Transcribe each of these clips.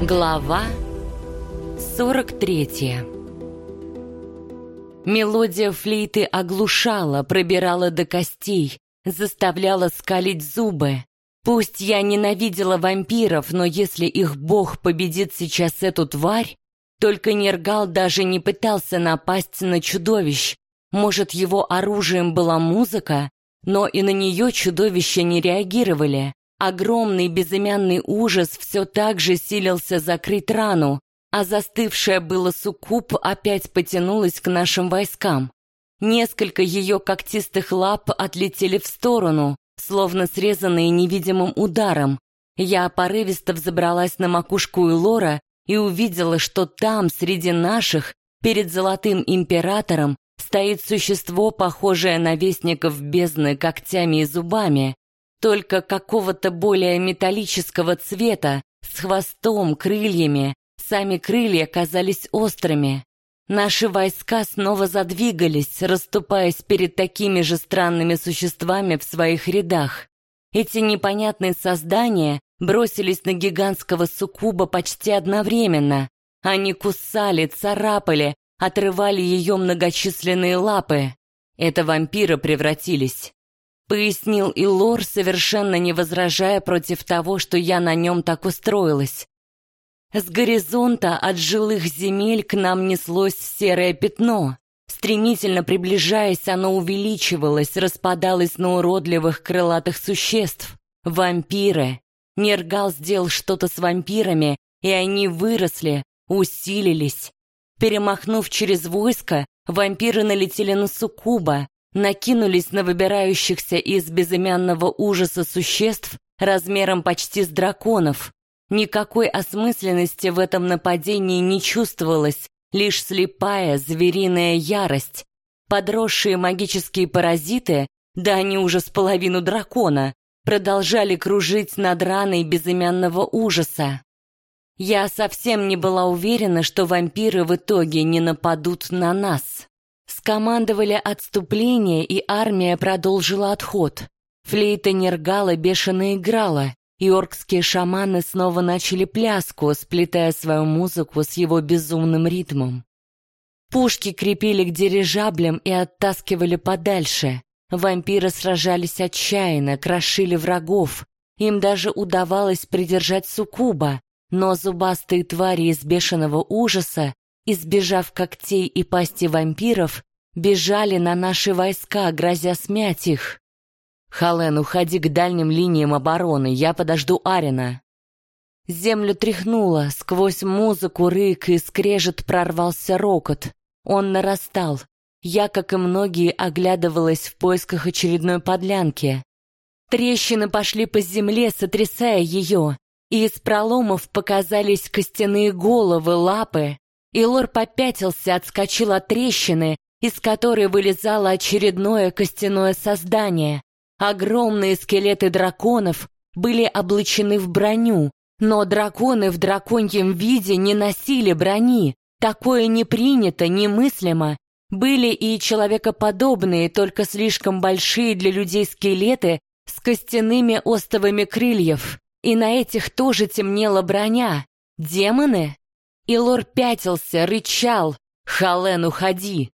Глава 43 Мелодия флейты оглушала, пробирала до костей, заставляла скалить зубы. Пусть я ненавидела вампиров, но если их бог победит сейчас эту тварь, только Нергал даже не пытался напасть на чудовищ. Может, его оружием была музыка, но и на нее чудовища не реагировали. Огромный безымянный ужас все так же силился закрыть рану, а застывшая было суккуб опять потянулась к нашим войскам. Несколько ее когтистых лап отлетели в сторону, словно срезанные невидимым ударом. Я порывисто взобралась на макушку Элора и увидела, что там, среди наших, перед Золотым Императором, стоит существо, похожее на вестников бездны когтями и зубами, только какого-то более металлического цвета, с хвостом, крыльями. Сами крылья казались острыми. Наши войска снова задвигались, расступаясь перед такими же странными существами в своих рядах. Эти непонятные создания бросились на гигантского суккуба почти одновременно. Они кусали, царапали, отрывали ее многочисленные лапы. Это вампиры превратились пояснил Илор, совершенно не возражая против того, что я на нем так устроилась. С горизонта от жилых земель к нам неслось серое пятно. Стремительно приближаясь, оно увеличивалось, распадалось на уродливых крылатых существ. Вампиры. Нергал сделал что-то с вампирами, и они выросли, усилились. Перемахнув через войско, вампиры налетели на Сукуба, накинулись на выбирающихся из безымянного ужаса существ размером почти с драконов. Никакой осмысленности в этом нападении не чувствовалось, лишь слепая звериная ярость. Подросшие магические паразиты, да они уже с половину дракона, продолжали кружить над раной безымянного ужаса. Я совсем не была уверена, что вампиры в итоге не нападут на нас. Скомандовали отступление, и армия продолжила отход. Флейта Нергала бешено играла, и оркские шаманы снова начали пляску, сплетая свою музыку с его безумным ритмом. Пушки крепили к дирижаблям и оттаскивали подальше. Вампиры сражались отчаянно, крошили врагов. Им даже удавалось придержать суккуба, но зубастые твари из бешеного ужаса избежав когтей и пасти вампиров, бежали на наши войска, грозя смять их. «Хален, уходи к дальним линиям обороны, я подожду Арина». Землю тряхнуло, сквозь музыку, рык и скрежет прорвался рокот. Он нарастал. Я, как и многие, оглядывалась в поисках очередной подлянки. Трещины пошли по земле, сотрясая ее, и из проломов показались костяные головы, лапы, Илор попятился, отскочил от трещины, из которой вылезало очередное костяное создание. Огромные скелеты драконов были облачены в броню, но драконы в драконьем виде не носили брони. Такое не принято, немыслимо. Были и человекоподобные, только слишком большие для людей скелеты с костяными остовами крыльев. И на этих тоже темнела броня. Демоны? И лор пятился, рычал. «Хален, уходи!»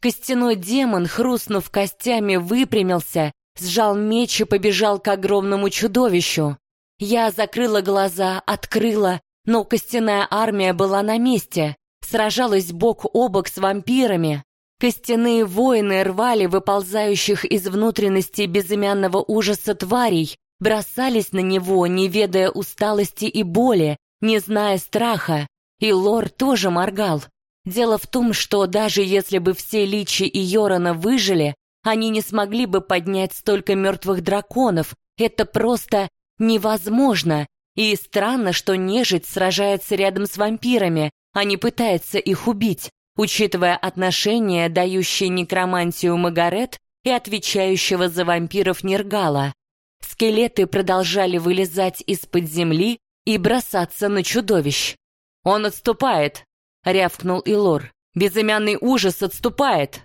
Костяной демон, хрустнув костями, выпрямился, сжал меч и побежал к огромному чудовищу. Я закрыла глаза, открыла, но костяная армия была на месте, сражалась бок о бок с вампирами. Костяные воины рвали выползающих из внутренности безымянного ужаса тварей, бросались на него, не ведая усталости и боли, не зная страха. И Лор тоже моргал. Дело в том, что даже если бы все Личи и Йорона выжили, они не смогли бы поднять столько мертвых драконов. Это просто невозможно. И странно, что нежить сражается рядом с вампирами, а не пытается их убить, учитывая отношения, дающие некромантию Магарет и отвечающего за вампиров Нергала. Скелеты продолжали вылезать из-под земли и бросаться на чудовищ. «Он отступает!» — рявкнул Илор. «Безымянный ужас отступает!»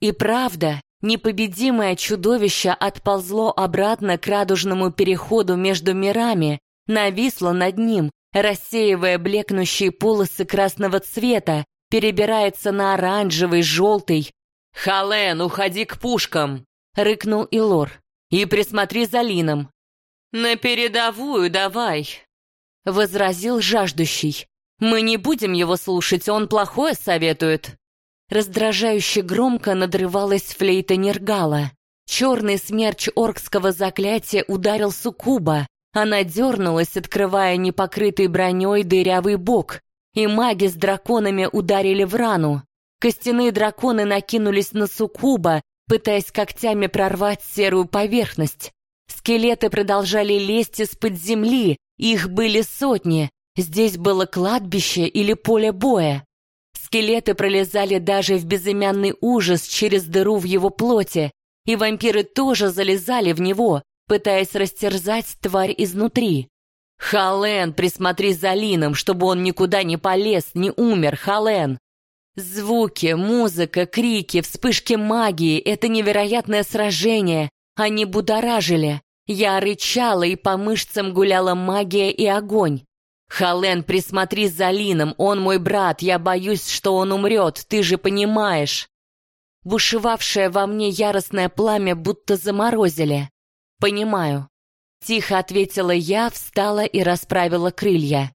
И правда, непобедимое чудовище отползло обратно к радужному переходу между мирами, нависло над ним, рассеивая блекнущие полосы красного цвета, перебирается на оранжевый, желтый. «Хален, уходи к пушкам!» — рыкнул Илор. «И присмотри за Лином». «На передовую давай!» — возразил жаждущий. «Мы не будем его слушать, он плохое советует». Раздражающе громко надрывалась флейта Нергала. Черный смерч оркского заклятия ударил Сукуба. Она дернулась, открывая непокрытый броней дырявый бок, и маги с драконами ударили в рану. Костяные драконы накинулись на Сукуба, пытаясь когтями прорвать серую поверхность. Скелеты продолжали лезть из-под земли, их были сотни. Здесь было кладбище или поле боя. Скелеты пролезали даже в безымянный ужас через дыру в его плоти, и вампиры тоже залезали в него, пытаясь растерзать тварь изнутри. «Хален, присмотри за Лином, чтобы он никуда не полез, не умер, Хален!» Звуки, музыка, крики, вспышки магии — это невероятное сражение. Они будоражили. Я рычала, и по мышцам гуляла магия и огонь. «Хален, присмотри за Лином, он мой брат, я боюсь, что он умрет, ты же понимаешь». Бушевавшее во мне яростное пламя будто заморозили. «Понимаю». Тихо ответила я, встала и расправила крылья.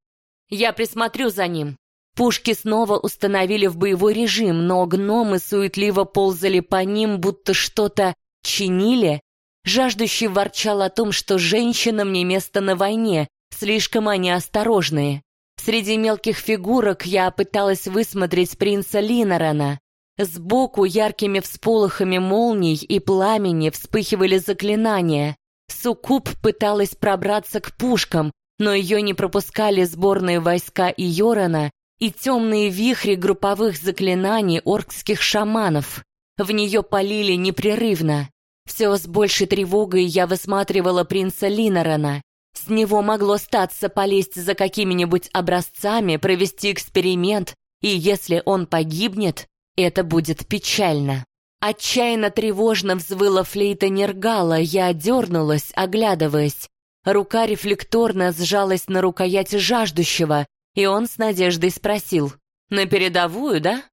«Я присмотрю за ним». Пушки снова установили в боевой режим, но гномы суетливо ползали по ним, будто что-то чинили. Жаждущий ворчал о том, что женщинам не место на войне, слишком они осторожные. Среди мелких фигурок я пыталась высмотреть принца Линорена. Сбоку яркими всполохами молний и пламени вспыхивали заклинания. Суккуб пыталась пробраться к пушкам, но ее не пропускали сборные войска Иорана и темные вихри групповых заклинаний оркских шаманов. В нее полили непрерывно. Все с большей тревогой я высматривала принца Линорана. С него могло статься полезть за какими-нибудь образцами, провести эксперимент, и если он погибнет, это будет печально. Отчаянно тревожно взвыла флейта Нергала, я дернулась, оглядываясь. Рука рефлекторно сжалась на рукоять жаждущего, и он с надеждой спросил, «На передовую, да?»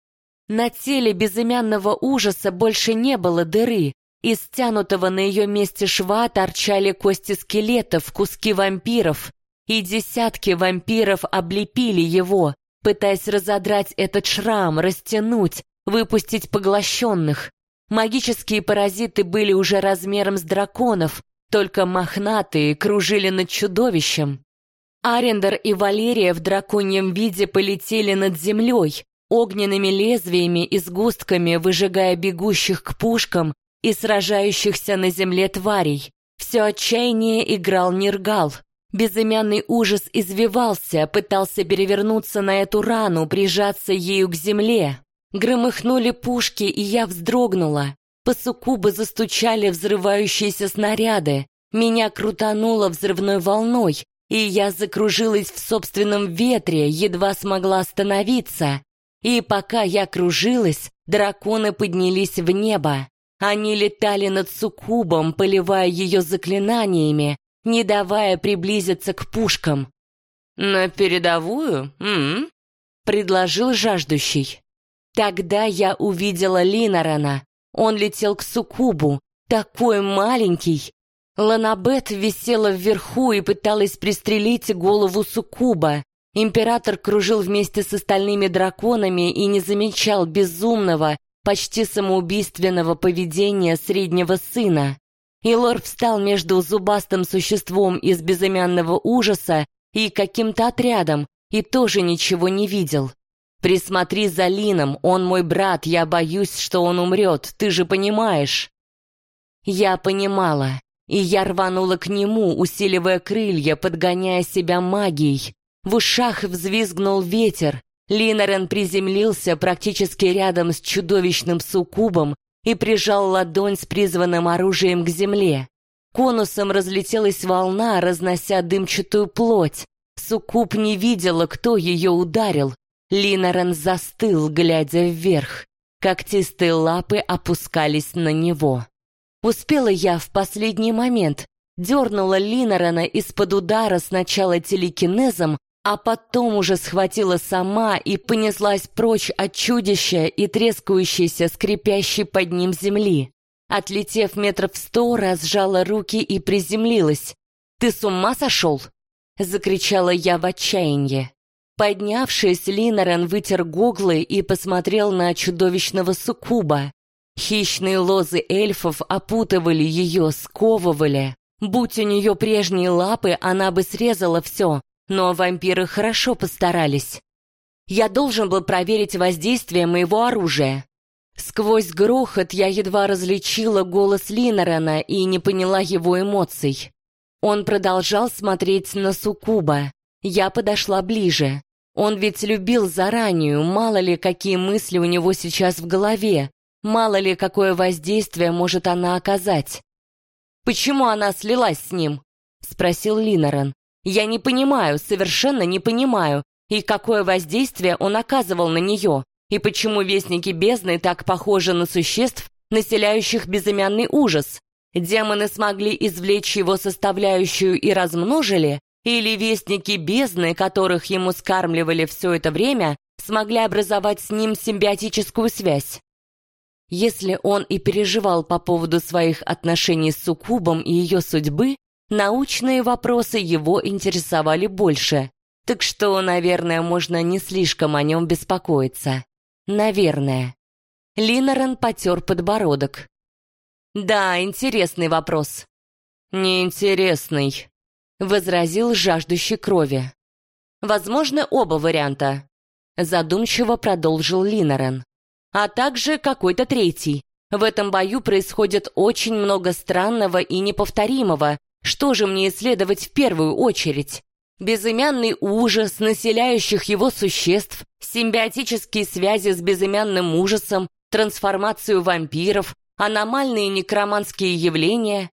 На теле безымянного ужаса больше не было дыры, из стянутого на ее месте шва торчали кости скелетов, куски вампиров, и десятки вампиров облепили его, пытаясь разодрать этот шрам, растянуть, выпустить поглощенных. Магические паразиты были уже размером с драконов, только мохнатые кружили над чудовищем. Арендер и Валерия в драконьем виде полетели над землей, огненными лезвиями и сгустками выжигая бегущих к пушкам и сражающихся на земле тварей. Все отчаяние играл Нергал. Безымянный ужас извивался, пытался перевернуться на эту рану, прижаться ею к земле. Громыхнули пушки, и я вздрогнула. По суккубу застучали взрывающиеся снаряды. Меня крутануло взрывной волной, и я закружилась в собственном ветре, едва смогла остановиться. И пока я кружилась, драконы поднялись в небо. Они летали над суккубом, поливая ее заклинаниями, не давая приблизиться к пушкам. «На передовую? М -м? предложил жаждущий. Тогда я увидела Линорана. Он летел к суккубу, такой маленький. Ланабет висела вверху и пыталась пристрелить голову суккуба. Император кружил вместе с остальными драконами и не замечал безумного, почти самоубийственного поведения среднего сына. Илор встал между зубастым существом из безымянного ужаса и каким-то отрядом, и тоже ничего не видел. «Присмотри за Лином, он мой брат, я боюсь, что он умрет, ты же понимаешь». Я понимала, и я рванула к нему, усиливая крылья, подгоняя себя магией. В ушах взвизгнул ветер, Линорен приземлился практически рядом с чудовищным суккубом и прижал ладонь с призванным оружием к земле. Конусом разлетелась волна, разнося дымчатую плоть. Суккуб не видела, кто ее ударил. Линорен застыл, глядя вверх. Когтистые лапы опускались на него. Успела я в последний момент. Дернула Линорена из-под удара сначала телекинезом, а потом уже схватила сама и понеслась прочь от чудища и трескающейся, скрипящей под ним земли. Отлетев метров сто, разжала руки и приземлилась. «Ты с ума сошел?» — закричала я в отчаянии. Поднявшись, Линорен вытер гуглы и посмотрел на чудовищного суккуба. Хищные лозы эльфов опутывали ее, сковывали. Будь у нее прежние лапы, она бы срезала все, но вампиры хорошо постарались. Я должен был проверить воздействие моего оружия. Сквозь грохот я едва различила голос Линорена и не поняла его эмоций. Он продолжал смотреть на Сукуба. Я подошла ближе. Он ведь любил заранее, мало ли какие мысли у него сейчас в голове, мало ли какое воздействие может она оказать. «Почему она слилась с ним?» — спросил Линорен. Я не понимаю, совершенно не понимаю, и какое воздействие он оказывал на нее, и почему вестники бездны так похожи на существ, населяющих безымянный ужас. Демоны смогли извлечь его составляющую и размножили, или вестники бездны, которых ему скармливали все это время, смогли образовать с ним симбиотическую связь. Если он и переживал по поводу своих отношений с Суккубом и ее судьбы, Научные вопросы его интересовали больше, так что, наверное, можно не слишком о нем беспокоиться. Наверное. Линорен потер подбородок. «Да, интересный вопрос». «Неинтересный», — возразил жаждущий крови. «Возможно, оба варианта», — задумчиво продолжил Линорен. «А также какой-то третий. В этом бою происходит очень много странного и неповторимого, что же мне исследовать в первую очередь? Безымянный ужас населяющих его существ, симбиотические связи с безымянным ужасом, трансформацию вампиров, аномальные некроманские явления.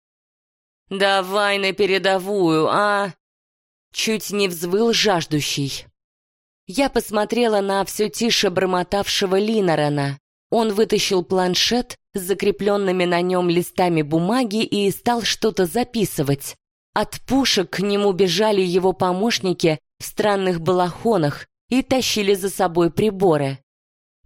«Давай на передовую, а...» Чуть не взвыл жаждущий. Я посмотрела на все тише бормотавшего Линорена. Он вытащил планшет с закрепленными на нем листами бумаги и стал что-то записывать. От пушек к нему бежали его помощники в странных балахонах и тащили за собой приборы.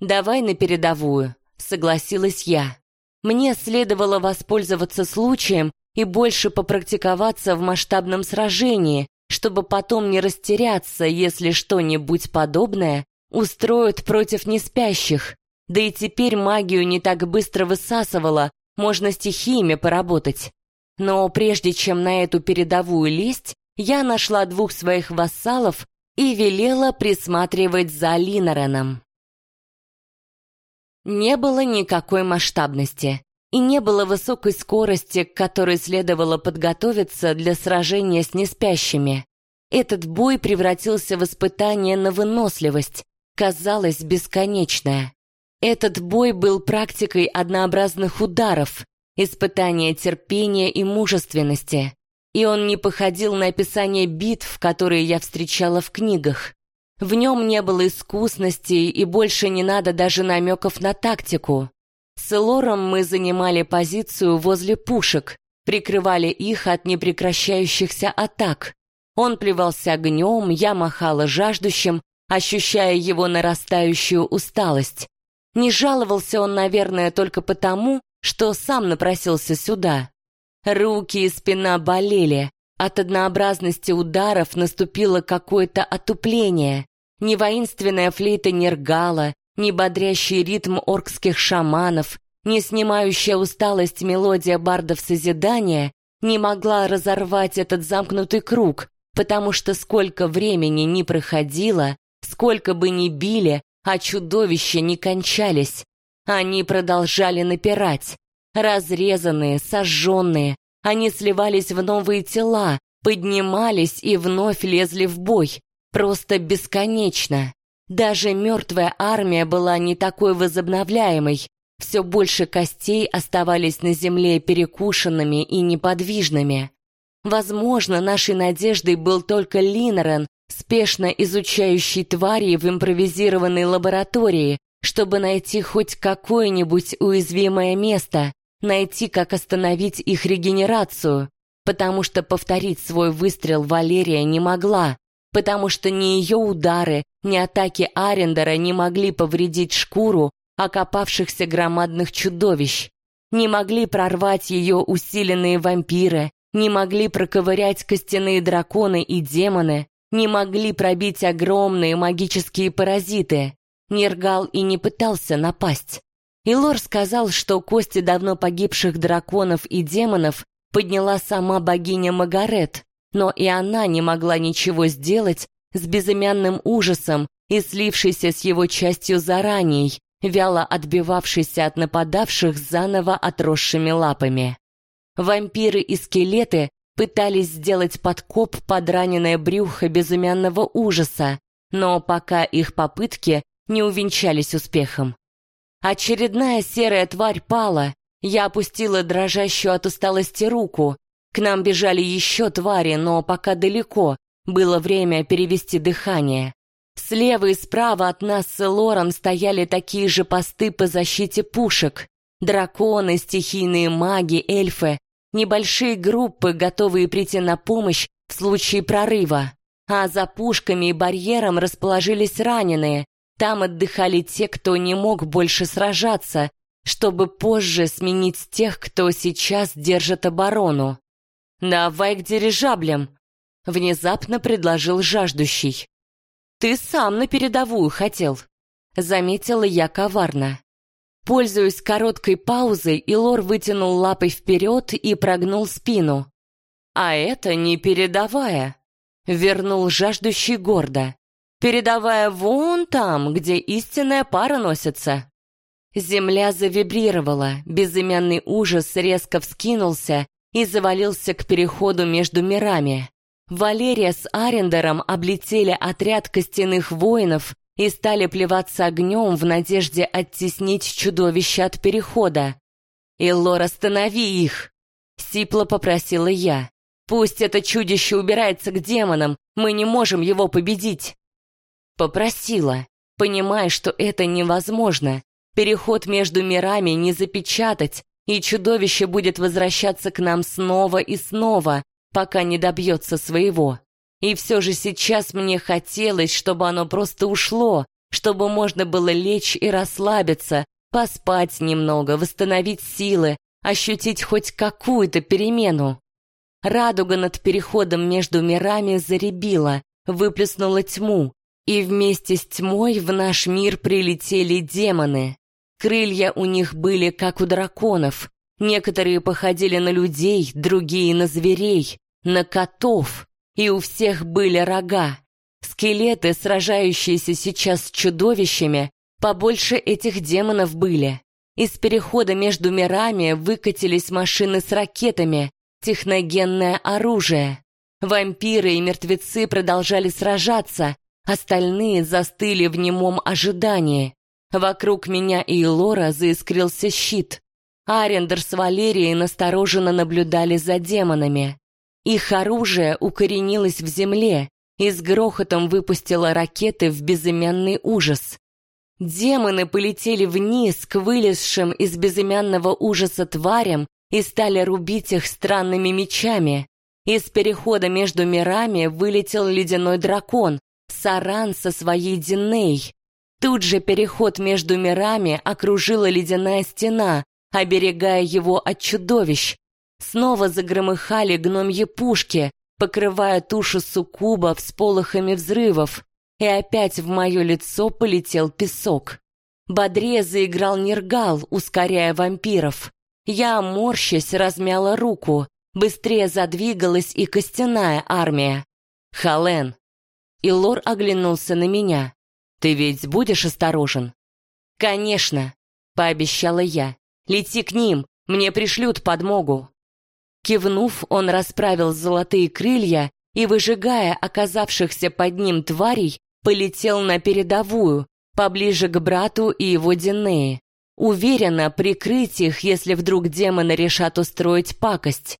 «Давай на передовую», — согласилась я. Мне следовало воспользоваться случаем и больше попрактиковаться в масштабном сражении, чтобы потом не растеряться, если что-нибудь подобное устроят против неспящих, да и теперь магию не так быстро высасывала, можно стихиями поработать. Но прежде чем на эту передовую лезть, я нашла двух своих вассалов и велела присматривать за Линореном. Не было никакой масштабности и не было высокой скорости, к которой следовало подготовиться для сражения с неспящими. Этот бой превратился в испытание на выносливость, казалось, бесконечное. Этот бой был практикой однообразных ударов, испытания терпения и мужественности, и он не походил на описание битв, которые я встречала в книгах. В нем не было искусности и больше не надо даже намеков на тактику. С Лором мы занимали позицию возле пушек, прикрывали их от непрекращающихся атак. Он плевался огнем, я махала жаждущим, ощущая его нарастающую усталость. Не жаловался он, наверное, только потому, что сам напросился сюда. Руки и спина болели. От однообразности ударов наступило какое-то отупление. Ни воинственная флейта Нергала, ни бодрящий ритм оркских шаманов, ни снимающая усталость мелодия бардов созидания не могла разорвать этот замкнутый круг, потому что сколько времени ни проходило, сколько бы ни били, а чудовища не кончались. Они продолжали напирать. Разрезанные, сожженные, они сливались в новые тела, поднимались и вновь лезли в бой. Просто бесконечно. Даже мертвая армия была не такой возобновляемой. Все больше костей оставались на земле перекушенными и неподвижными. Возможно, нашей надеждой был только Линорен, спешно изучающий твари в импровизированной лаборатории, чтобы найти хоть какое-нибудь уязвимое место, найти, как остановить их регенерацию, потому что повторить свой выстрел Валерия не могла, потому что ни ее удары, ни атаки Арендера не могли повредить шкуру окопавшихся громадных чудовищ, не могли прорвать ее усиленные вампиры, не могли проковырять костяные драконы и демоны, не могли пробить огромные магические паразиты. Нергал и не пытался напасть. Илор сказал, что кости давно погибших драконов и демонов подняла сама богиня Магарет, но и она не могла ничего сделать с безымянным ужасом и слившейся с его частью заранее, вяло отбивавшейся от нападавших заново отросшими лапами. Вампиры и скелеты пытались сделать подкоп под раненое брюхо безымянного ужаса, но пока их попытки не увенчались успехом. Очередная серая тварь пала, я опустила дрожащую от усталости руку. К нам бежали еще твари, но пока далеко, было время перевести дыхание. Слева и справа от нас с Лором стояли такие же посты по защите пушек. Драконы, стихийные маги, эльфы, небольшие группы, готовые прийти на помощь в случае прорыва. А за пушками и барьером расположились раненые. Там отдыхали те, кто не мог больше сражаться, чтобы позже сменить тех, кто сейчас держит оборону. «Давай к дирижаблям», — внезапно предложил жаждущий. «Ты сам на передовую хотел», — заметила я коварно. Пользуясь короткой паузой, Илор вытянул лапой вперед и прогнул спину. «А это не передовая», — вернул жаждущий гордо. «Передовая вон там, где истинная пара носится». Земля завибрировала, безымянный ужас резко вскинулся и завалился к переходу между мирами. Валерия с Арендером облетели отряд костяных воинов и стали плеваться огнем в надежде оттеснить чудовище от перехода. «Илор, останови их!» — сипло попросила я. «Пусть это чудище убирается к демонам, мы не можем его победить!» Попросила, понимая, что это невозможно. Переход между мирами не запечатать, и чудовище будет возвращаться к нам снова и снова, пока не добьется своего. И все же сейчас мне хотелось, чтобы оно просто ушло, чтобы можно было лечь и расслабиться, поспать немного, восстановить силы, ощутить хоть какую-то перемену. Радуга над переходом между мирами заребила, выплеснула тьму, и вместе с тьмой в наш мир прилетели демоны. Крылья у них были как у драконов, некоторые походили на людей, другие на зверей, на котов и у всех были рога. Скелеты, сражающиеся сейчас с чудовищами, побольше этих демонов были. Из перехода между мирами выкатились машины с ракетами, техногенное оружие. Вампиры и мертвецы продолжали сражаться, остальные застыли в немом ожидании. Вокруг меня и Лора заискрился щит. Арендер с Валерией настороженно наблюдали за демонами. Их оружие укоренилось в земле и с грохотом выпустило ракеты в безымянный ужас. Демоны полетели вниз к вылезшим из безымянного ужаса тварям и стали рубить их странными мечами. Из перехода между мирами вылетел ледяной дракон, Саран со своей Диней. Тут же переход между мирами окружила ледяная стена, оберегая его от чудовищ, Снова загромыхали гномьи пушки, покрывая тушу суккуба всполохами взрывов, и опять в мое лицо полетел песок. Бодрее заиграл Нергал, ускоряя вампиров. Я, морщась, размяла руку. Быстрее задвигалась и костяная армия. Хален. И Лор оглянулся на меня. «Ты ведь будешь осторожен?» «Конечно», — пообещала я. «Лети к ним, мне пришлют подмогу». Кивнув, он расправил золотые крылья и, выжигая оказавшихся под ним тварей, полетел на передовую, поближе к брату и его Динеи. Уверенно прикрыть их, если вдруг демоны решат устроить пакость.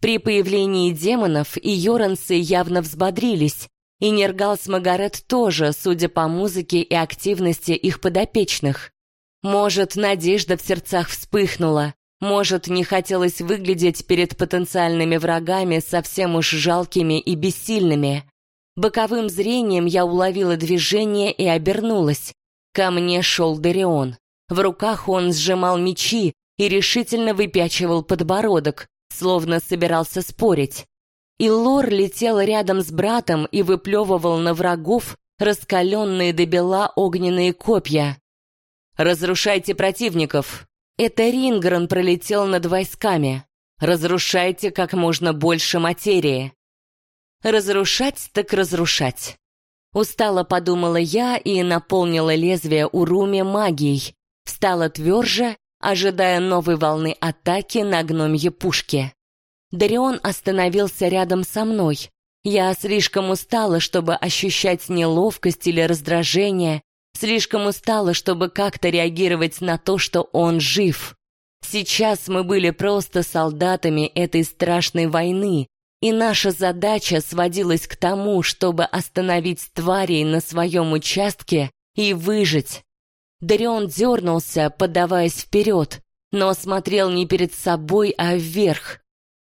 При появлении демонов и Йорансы явно взбодрились, и Нергал с Магарет тоже, судя по музыке и активности их подопечных. Может, надежда в сердцах вспыхнула, может, не хотелось выглядеть перед потенциальными врагами совсем уж жалкими и бессильными. Боковым зрением я уловила движение и обернулась. Ко мне шел Дарион. В руках он сжимал мечи и решительно выпячивал подбородок, словно собирался спорить. И Лор летел рядом с братом и выплевывал на врагов раскаленные до бела огненные копья. «Разрушайте противников!» Это Рингрен пролетел над войсками. «Разрушайте как можно больше материи!» «Разрушать так разрушать!» Устало подумала я и наполнила лезвие Уруми магией. Встала тверже, ожидая новой волны атаки на гномье пушки. Дарион остановился рядом со мной. Я слишком устала, чтобы ощущать неловкость или раздражение, слишком устала, чтобы как-то реагировать на то, что он жив. Сейчас мы были просто солдатами этой страшной войны, и наша задача сводилась к тому, чтобы остановить тварей на своем участке и выжить. Дарион дернулся, подаваясь вперед, но смотрел не перед собой, а вверх.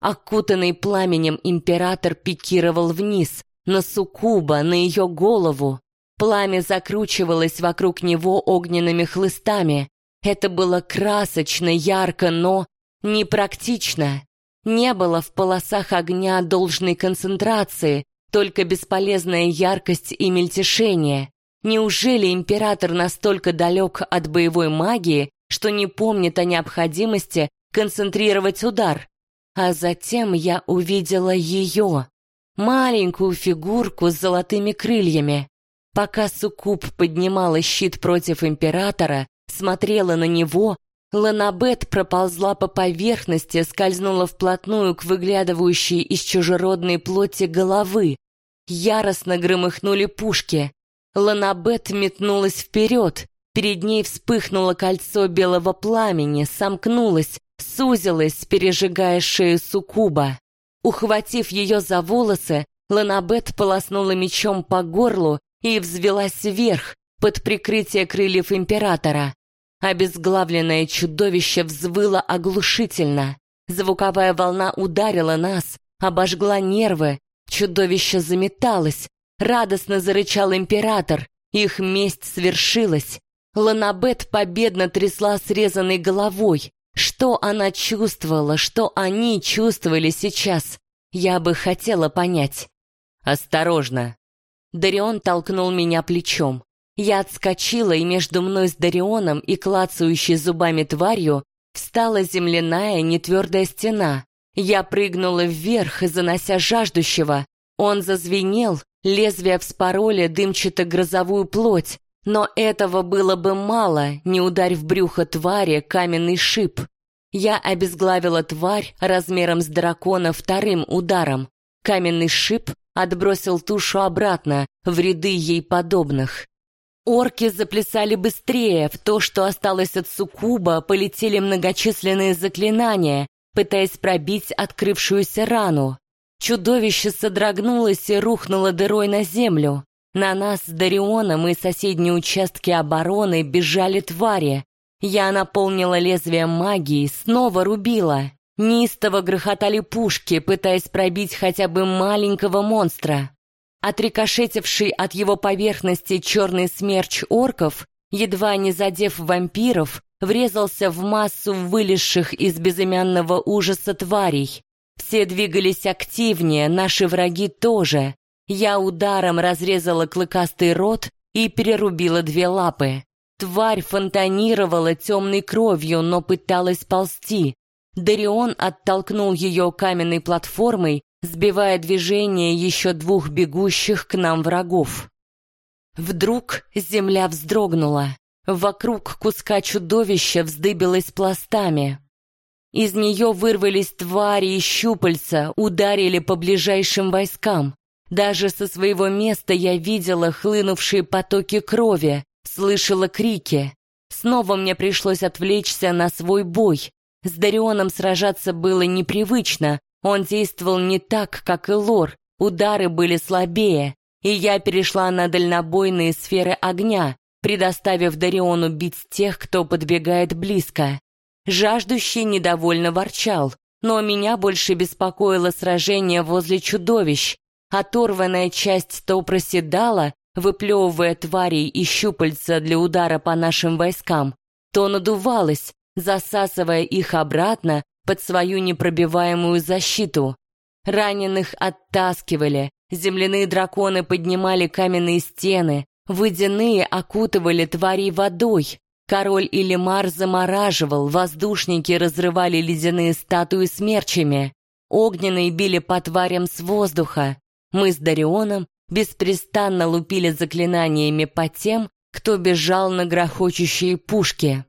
Окутанный пламенем император пикировал вниз, на Сукуба, на ее голову. Пламя закручивалось вокруг него огненными хлыстами. Это было красочно, ярко, но непрактично. Не было в полосах огня должной концентрации, только бесполезная яркость и мельтешение. Неужели император настолько далек от боевой магии, что не помнит о необходимости концентрировать удар? А затем я увидела ее, маленькую фигурку с золотыми крыльями. Пока Суккуб поднимала щит против императора, смотрела на него, Ланабет проползла по поверхности, скользнула вплотную к выглядывающей из чужеродной плоти головы. Яростно громыхнули пушки. Ланабет метнулась вперед. Перед ней вспыхнуло кольцо белого пламени, сомкнулось, сузилась, пережигая шею суккуба. Ухватив ее за волосы, Ланабет полоснула мечом по горлу и взвелась вверх, под прикрытие крыльев императора. Обезглавленное чудовище взвыло оглушительно. Звуковая волна ударила нас, обожгла нервы. Чудовище заметалось. Радостно зарычал император. Их месть свершилась. Ланабет победно трясла срезанной головой. Что она чувствовала, что они чувствовали сейчас, я бы хотела понять. «Осторожно!» Дарион толкнул меня плечом. Я отскочила, и между мной с Дарионом и клацающей зубами тварью встала земляная нетвердая стена. Я прыгнула вверх, занося жаждущего. Он зазвенел, лезвия вспороли дымчато-грозовую плоть, но этого было бы мало, не ударь в брюхо твари каменный шип. Я обезглавила тварь размером с дракона вторым ударом. Каменный шип отбросил тушу обратно в ряды ей подобных. Орки заплясали быстрее, в то, что осталось от суккуба, полетели многочисленные заклинания, пытаясь пробить открывшуюся рану. Чудовище содрогнулось и рухнуло дырой на землю. На нас с Дарионом и соседние участки обороны бежали твари. Я наполнила лезвие магии, снова рубила. Неистово грохотали пушки, пытаясь пробить хотя бы маленького монстра. Отрикошетивший от его поверхности черный смерч орков, едва не задев вампиров, врезался в массу вылезших из безымянного ужаса тварей. Все двигались активнее, наши враги тоже. Я ударом разрезала клыкастый рот и перерубила две лапы. Тварь фонтанировала темной кровью, но пыталась ползти. Дарион оттолкнул ее каменной платформой, сбивая движение еще двух бегущих к нам врагов. Вдруг земля вздрогнула. Вокруг куска чудовища вздыбилась пластами. Из нее вырвались твари и щупальца, ударили по ближайшим войскам. Даже со своего места я видела хлынувшие потоки крови, слышала крики. Снова мне пришлось отвлечься на свой бой. С Дарионом сражаться было непривычно, он действовал не так, как и Лор, удары были слабее, и я перешла на дальнобойные сферы огня, предоставив Дариону бить тех, кто подбегает близко. Жаждущий недовольно ворчал, но меня больше беспокоило сражение возле чудовищ, Оторванная часть то проседала, выплевывая тварей и щупальца для удара по нашим войскам, то надувалась, засасывая их обратно под свою непробиваемую защиту. Раненых оттаскивали, земляные драконы поднимали каменные стены, водяные окутывали тварей водой, король Илимар замораживал, воздушники разрывали ледяные статуи смерчами, огненные били по тварям с воздуха. Мы с Дарионом беспрестанно лупили заклинаниями по тем, кто бежал на грохочущие пушки.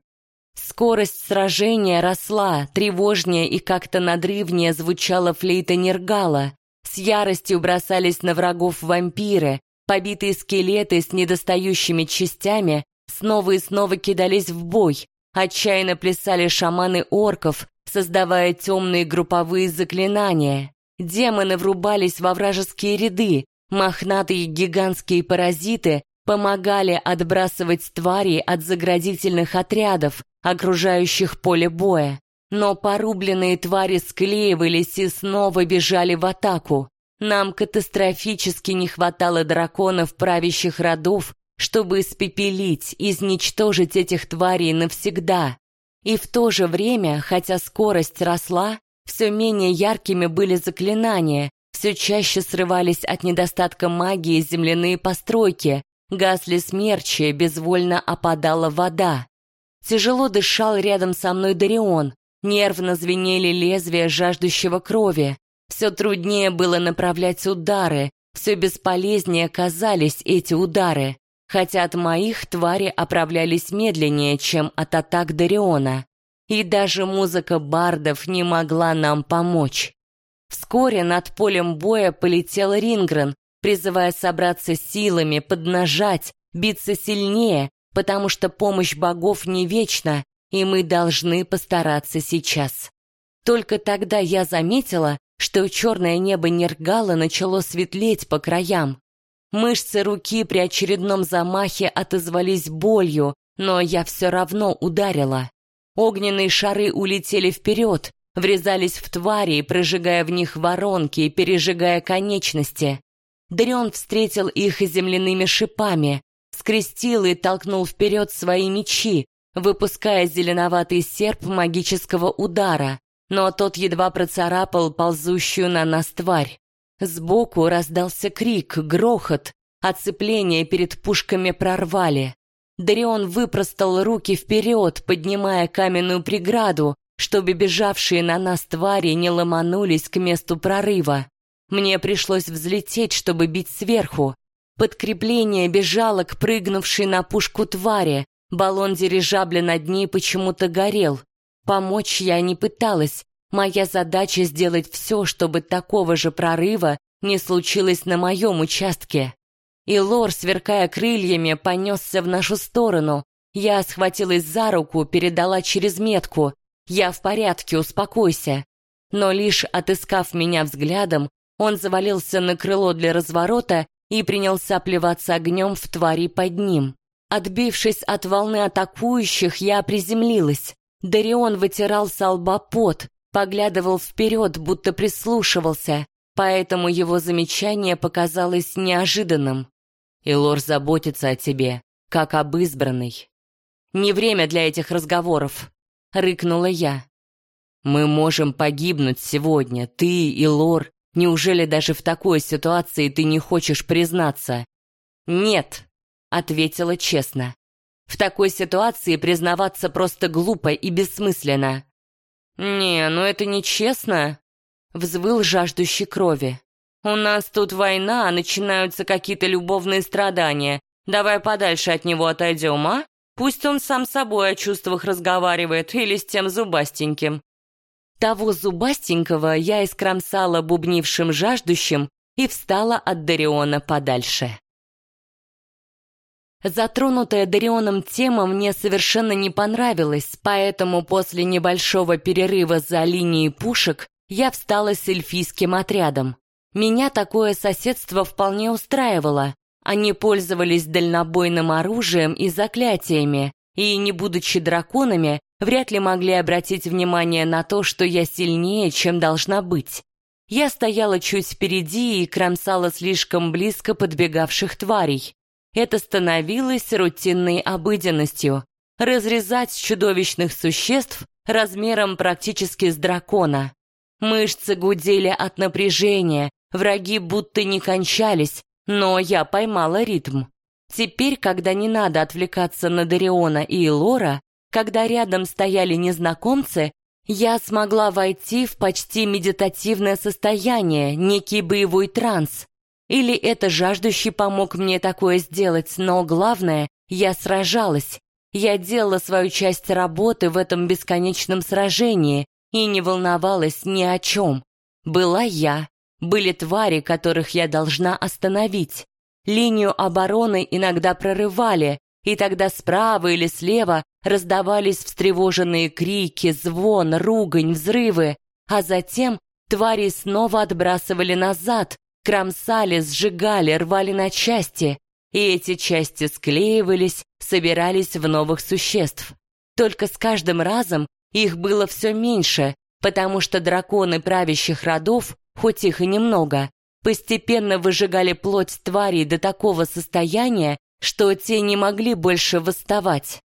Скорость сражения росла, тревожнее и как-то надрывнее звучала флейта Нергала. С яростью бросались на врагов вампиры, побитые скелеты с недостающими частями снова и снова кидались в бой, отчаянно плясали шаманы орков, создавая темные групповые заклинания. Демоны врубались во вражеские ряды, мохнатые гигантские паразиты помогали отбрасывать твари от заградительных отрядов, окружающих поле боя. Но порубленные твари склеивались и снова бежали в атаку. Нам катастрофически не хватало драконов правящих родов, чтобы испепелить, изничтожить этих тварей навсегда. И в то же время, хотя скорость росла, все менее яркими были заклинания, все чаще срывались от недостатка магии земляные постройки, гасли смерчи, безвольно опадала вода. Тяжело дышал рядом со мной Дарион, нервно звенели лезвия жаждущего крови. Все труднее было направлять удары, все бесполезнее казались эти удары, хотя от моих твари оправлялись медленнее, чем от атак Дариона. И даже музыка бардов не могла нам помочь. Вскоре над полем боя полетел Рингрен, призывая собраться силами, поднажать, биться сильнее, потому что помощь богов не вечна, и мы должны постараться сейчас. Только тогда я заметила, что черное небо Нергала начало светлеть по краям. Мышцы руки при очередном замахе отозвались болью, но я все равно ударила. Огненные шары улетели вперед, врезались в твари, прожигая в них воронки и пережигая конечности. Дрен встретил их земляными шипами, скрестил и толкнул вперед свои мечи, выпуская зеленоватый серп магического удара, но тот едва процарапал ползущую на нас тварь. Сбоку раздался крик, грохот, оцепление перед пушками прорвали. Дарион выпростал руки вперед, поднимая каменную преграду, чтобы бежавшие на нас твари не ломанулись к месту прорыва. Мне пришлось взлететь, чтобы бить сверху. Подкрепление бежало к прыгнувшей на пушку твари. Баллон дирижабля над ней почему-то горел. Помочь я не пыталась. Моя задача сделать все, чтобы такого же прорыва не случилось на моем участке. И Лор, сверкая крыльями, понесся в нашу сторону. Я схватилась за руку, передала через метку. «Я в порядке, успокойся». Но лишь отыскав меня взглядом, он завалился на крыло для разворота и принялся плеваться огнем в твари под ним. Отбившись от волны атакующих, я приземлилась. Дарион вытирал с лба пот, поглядывал вперед, будто прислушивался, поэтому его замечание показалось неожиданным. «Илор заботится о тебе, как об избранной». «Не время для этих разговоров», — рыкнула я. «Мы можем погибнуть сегодня, ты и Лор, Неужели даже в такой ситуации ты не хочешь признаться? Нет, ответила честно. В такой ситуации признаваться просто глупо и бессмысленно. Не, ну это нечестно, взвыл жаждущий крови. У нас тут война, а начинаются какие-то любовные страдания. Давай подальше от него отойдем, а? Пусть он сам собой о чувствах разговаривает или с тем зубастеньким. Того зубастенького я искромсала бубнившим жаждущим и встала от Дариона подальше. Затронутая Дарионом тема мне совершенно не понравилась, поэтому после небольшого перерыва за линией пушек я встала с эльфийским отрядом. Меня такое соседство вполне устраивало. Они пользовались дальнобойным оружием и заклятиями, и, не будучи драконами, вряд ли могли обратить внимание на то, что я сильнее, чем должна быть. Я стояла чуть впереди и кромсала слишком близко подбегавших тварей. Это становилось рутинной обыденностью. Разрезать чудовищных существ размером практически с дракона. Мышцы гудели от напряжения, враги будто не кончались, но я поймала ритм. Теперь, когда не надо отвлекаться на Дариона и Лора, когда рядом стояли незнакомцы, я смогла войти в почти медитативное состояние, некий боевой транс. Или это жаждущий помог мне такое сделать, но главное, я сражалась. Я делала свою часть работы в этом бесконечном сражении и не волновалась ни о чем. Была я, были твари, которых я должна остановить. Линию обороны иногда прорывали, и тогда справа или слева раздавались встревоженные крики, звон, ругань, взрывы, а затем твари снова отбрасывали назад, кромсали, сжигали, рвали на части, и эти части склеивались, собирались в новых существ. Только с каждым разом их было все меньше, потому что драконы правящих родов, хоть их и немного, постепенно выжигали плоть тварей до такого состояния, что те не могли больше восставать.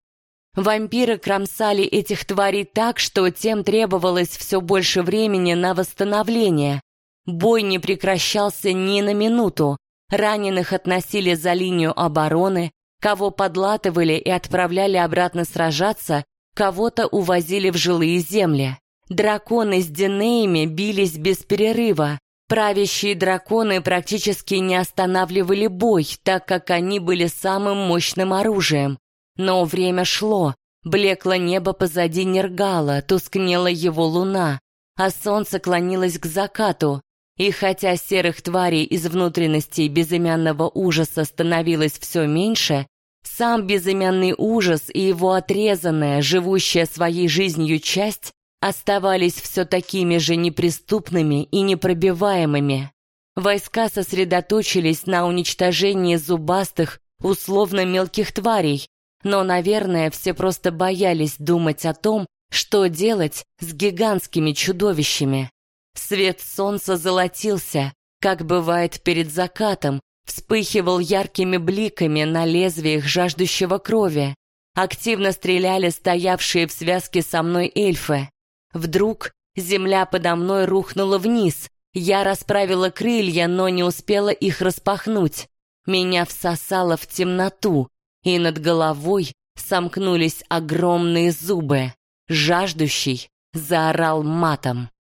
Вампиры кромсали этих тварей так, что тем требовалось все больше времени на восстановление. Бой не прекращался ни на минуту. Раненых относили за линию обороны, кого подлатывали и отправляли обратно сражаться, кого-то увозили в жилые земли. Драконы с Динеями бились без перерыва, Правящие драконы практически не останавливали бой, так как они были самым мощным оружием. Но время шло, блекло небо позади Нергала, тускнела его луна, а солнце клонилось к закату. И хотя серых тварей из внутренностей безымянного ужаса становилось все меньше, сам безымянный ужас и его отрезанная, живущая своей жизнью часть оставались все такими же неприступными и непробиваемыми. Войска сосредоточились на уничтожении зубастых, условно мелких тварей, но, наверное, все просто боялись думать о том, что делать с гигантскими чудовищами. Свет солнца золотился, как бывает перед закатом, вспыхивал яркими бликами на лезвиях жаждущего крови. Активно стреляли стоявшие в связке со мной эльфы. Вдруг земля подо мной рухнула вниз. Я расправила крылья, но не успела их распахнуть. Меня всосало в темноту, и над головой сомкнулись огромные зубы. Жаждущий заорал матом.